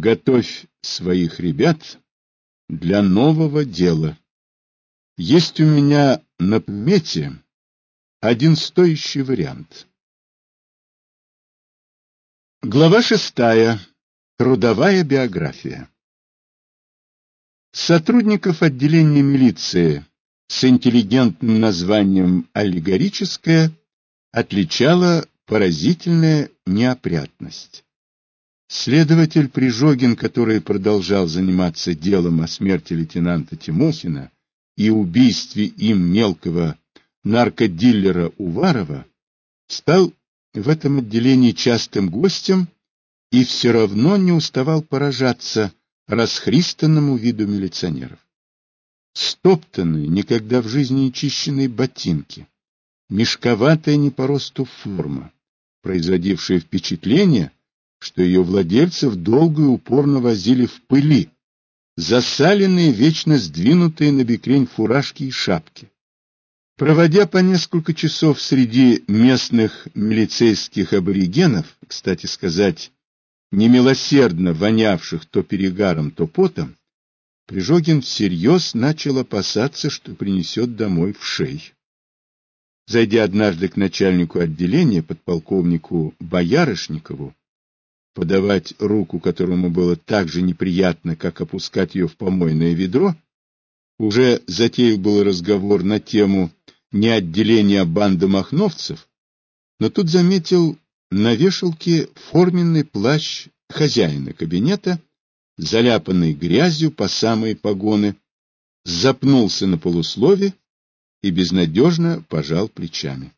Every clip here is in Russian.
готовь своих ребят для нового дела. Есть у меня на примете один стоящий вариант. Глава шестая. Трудовая биография. Сотрудников отделения милиции с интеллигентным названием «аллегорическая» отличала поразительная неопрятность. Следователь Прижогин, который продолжал заниматься делом о смерти лейтенанта Тимохина и убийстве им мелкого наркодиллера Уварова, стал в этом отделении частым гостем и все равно не уставал поражаться расхристанному виду милиционеров. Стоптанные, никогда в жизни не чищенные ботинки, мешковатая не по росту форма, производившая впечатление, что ее владельцев долго и упорно возили в пыли, засаленные, вечно сдвинутые на бекрень фуражки и шапки. Проводя по несколько часов среди местных милицейских аборигенов, кстати сказать, немилосердно вонявших то перегаром, то потом, Прижогин всерьез начал опасаться, что принесет домой в шей. Зайдя однажды к начальнику отделения, подполковнику Боярышникову, подавать руку, которому было так же неприятно, как опускать ее в помойное ведро, уже затеял был разговор на тему не отделения банды махновцев, но тут заметил на вешалке форменный плащ хозяина кабинета, заляпанный грязью по самые погоны, запнулся на полуслове и безнадежно пожал плечами.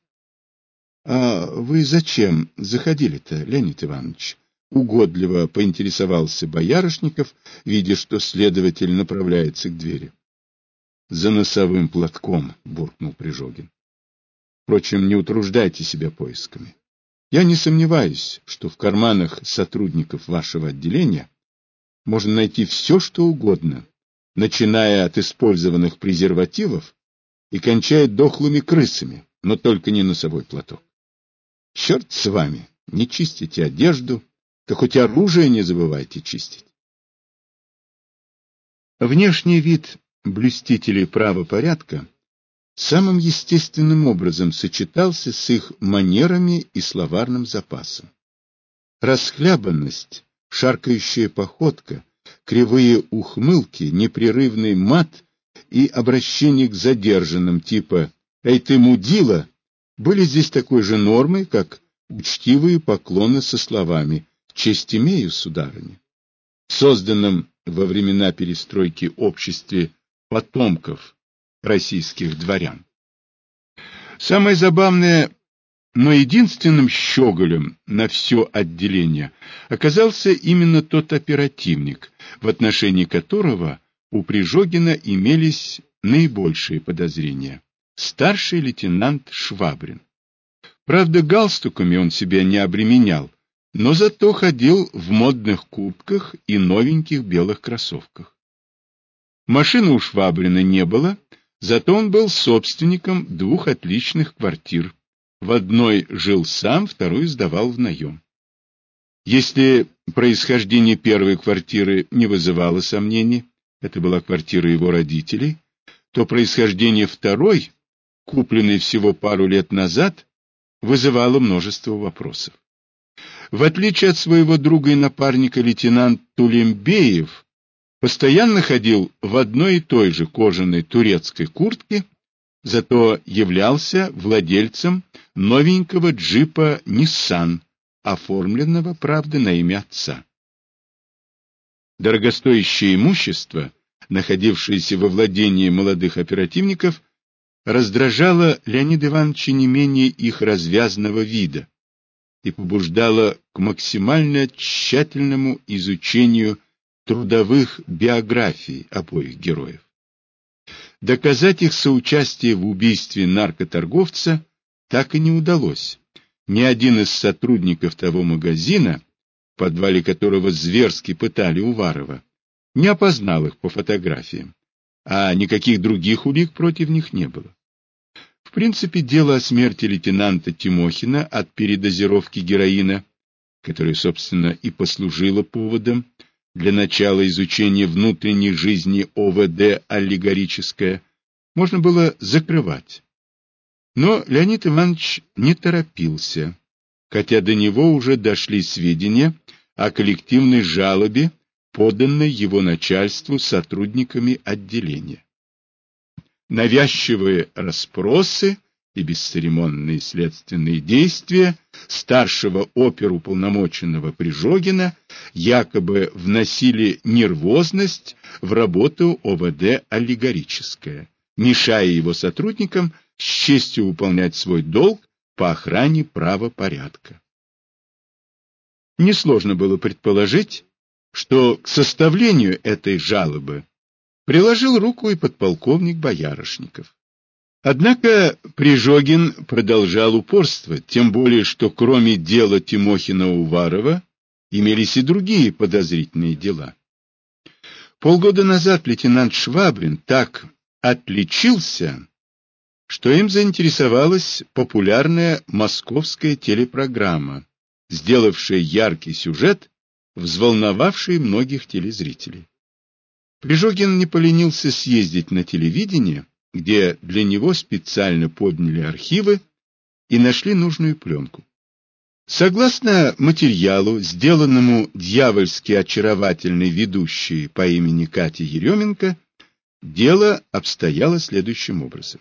— А вы зачем заходили-то, Леонид Иванович? Угодливо поинтересовался Боярышников, видя, что следователь направляется к двери. — За носовым платком, — буркнул Прижогин. — Впрочем, не утруждайте себя поисками. Я не сомневаюсь, что в карманах сотрудников вашего отделения можно найти все, что угодно, начиная от использованных презервативов и кончая дохлыми крысами, но только не носовой платок. Черт с вами, не чистите одежду, да хоть оружие не забывайте чистить. Внешний вид блюстителей правопорядка самым естественным образом сочетался с их манерами и словарным запасом. Расхлябанность, шаркающая походка, кривые ухмылки, непрерывный мат и обращение к задержанным типа «Эй ты, мудила!» были здесь такой же нормой, как учтивые поклоны со словами «Честь имею, сударыня». В созданном во времена перестройки обществе потомков российских дворян. Самое забавное, но единственным щеголем на все отделение оказался именно тот оперативник, в отношении которого у Прижогина имелись наибольшие подозрения. Старший лейтенант Швабрин. Правда, галстуками он себя не обременял, но зато ходил в модных куртках и новеньких белых кроссовках. Машины у Швабрина не было, зато он был собственником двух отличных квартир. В одной жил сам, вторую сдавал в наем. Если происхождение первой квартиры не вызывало сомнений, это была квартира его родителей, то происхождение второй, купленной всего пару лет назад, вызывало множество вопросов. В отличие от своего друга и напарника лейтенант Тулембеев, постоянно ходил в одной и той же кожаной турецкой куртке, зато являлся владельцем новенького джипа Nissan, оформленного, правда, на имя отца. Дорогостоящее имущество, находившееся во владении молодых оперативников, раздражало Леонида Ивановича не менее их развязного вида и побуждало к максимально тщательному изучению трудовых биографий обоих героев. Доказать их соучастие в убийстве наркоторговца так и не удалось. Ни один из сотрудников того магазина, в подвале которого зверски пытали Уварова, не опознал их по фотографиям, а никаких других улик против них не было. Принципе, дело о смерти лейтенанта Тимохина от передозировки героина, которое, собственно, и послужило поводом для начала изучения внутренней жизни ОВД аллегорическое можно было закрывать. Но Леонид Иванович не торопился, хотя до него уже дошли сведения о коллективной жалобе, поданной его начальству сотрудниками отделения. Навязчивые расспросы и бесцеремонные следственные действия старшего оперуполномоченного Прижогина якобы вносили нервозность в работу ОВД аллегорическая, мешая его сотрудникам с честью выполнять свой долг по охране правопорядка. Несложно было предположить, что к составлению этой жалобы приложил руку и подполковник Боярышников. Однако Прижогин продолжал упорствовать, тем более, что кроме дела Тимохина-Уварова имелись и другие подозрительные дела. Полгода назад лейтенант Швабрин так отличился, что им заинтересовалась популярная московская телепрограмма, сделавшая яркий сюжет, взволновавший многих телезрителей. Прижогин не поленился съездить на телевидение, где для него специально подняли архивы и нашли нужную пленку. Согласно материалу, сделанному дьявольски очаровательной ведущей по имени Катя Еременко, дело обстояло следующим образом.